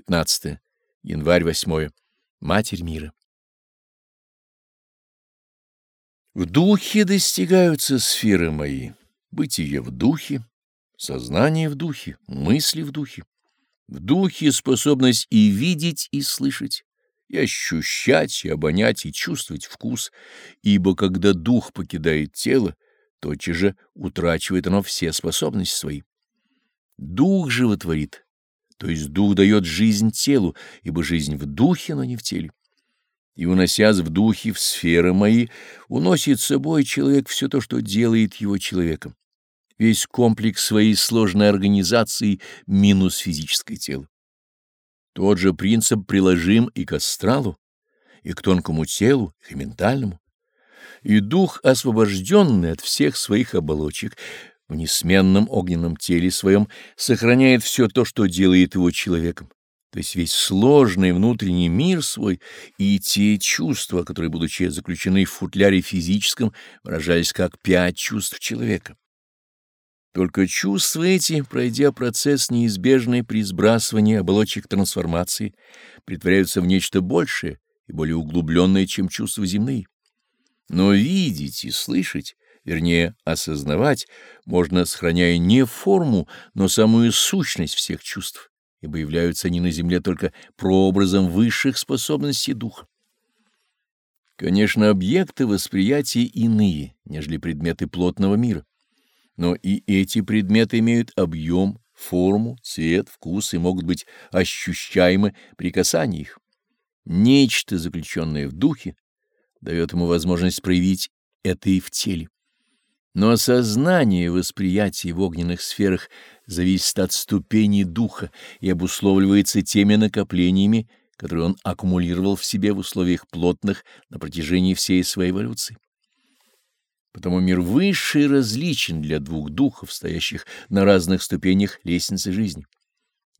15. Январь 8. Матерь мира. В духе достигаются сферы мои, бытие в духе, сознание в духе, мысли в духе. В духе способность и видеть, и слышать, и ощущать, и обонять, и чувствовать вкус, ибо когда дух покидает тело, тотчас же утрачивает оно все способности свои. Дух животворит, то есть дух дает жизнь телу, ибо жизнь в духе, но не в теле. И, уносясь в духе в сферы мои, уносит с собой человек все то, что делает его человеком. Весь комплекс своей сложной организации минус физическое тело. Тот же принцип приложим и к астралу, и к тонкому телу, и к ментальному. И дух, освобожденный от всех своих оболочек, в несменном огненном теле своем сохраняет все то, что делает его человеком, то есть весь сложный внутренний мир свой и те чувства, которые, будучи заключены в футляре физическом, выражались как пять чувств человека. Только чувства эти, пройдя процесс неизбежный при сбрасывании оболочек трансформации, притворяются в нечто большее и более углубленное, чем чувства земные. Но видеть и слышать вернее, осознавать можно, сохраняя не форму, но самую сущность всех чувств, ибо являются они на земле только прообразом высших способностей духа. Конечно, объекты восприятия иные, нежели предметы плотного мира, но и эти предметы имеют объем, форму, цвет, вкус и могут быть ощущаемы при касании их. Нечто, заключенное в духе, дает ему возможность проявить это и в теле. Но осознание восприятия в огненных сферах зависит от ступени духа и обусловливается теми накоплениями, которые он аккумулировал в себе в условиях плотных на протяжении всей своей эволюции. Потому мир высший различен для двух духов, стоящих на разных ступенях лестницы жизни.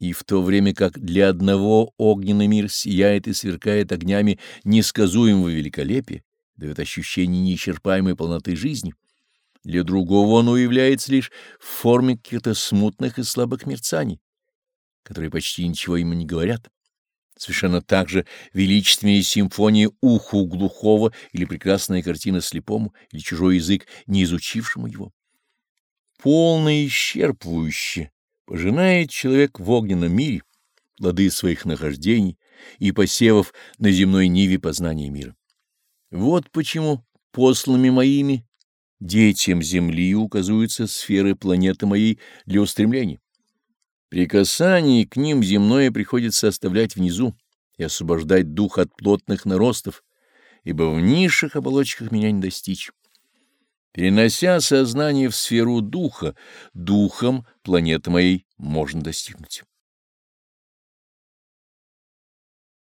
И в то время как для одного огненный мир сияет и сверкает огнями несказуемого великолепия, дает ощущение неисчерпаемой полноты жизни — для другого он уявляется лишь в форме каких-то смутных и слабых мерцаний, которые почти ничего ему не говорят. Совершенно так же величественная симфония уху глухого или прекрасная картина слепому или чужой язык, не изучившему его. Полно исчерпывающе пожинает человек в огненном мире плоды своих нахождений и посевов на земной ниве познания мира. Вот почему послами моими Детям Земли указываются сферы планеты моей для устремлений. При касании к ним земное приходится оставлять внизу и освобождать дух от плотных наростов, ибо в низших оболочках меня не достичь. Перенося сознание в сферу духа, духом планеты моей можно достигнуть.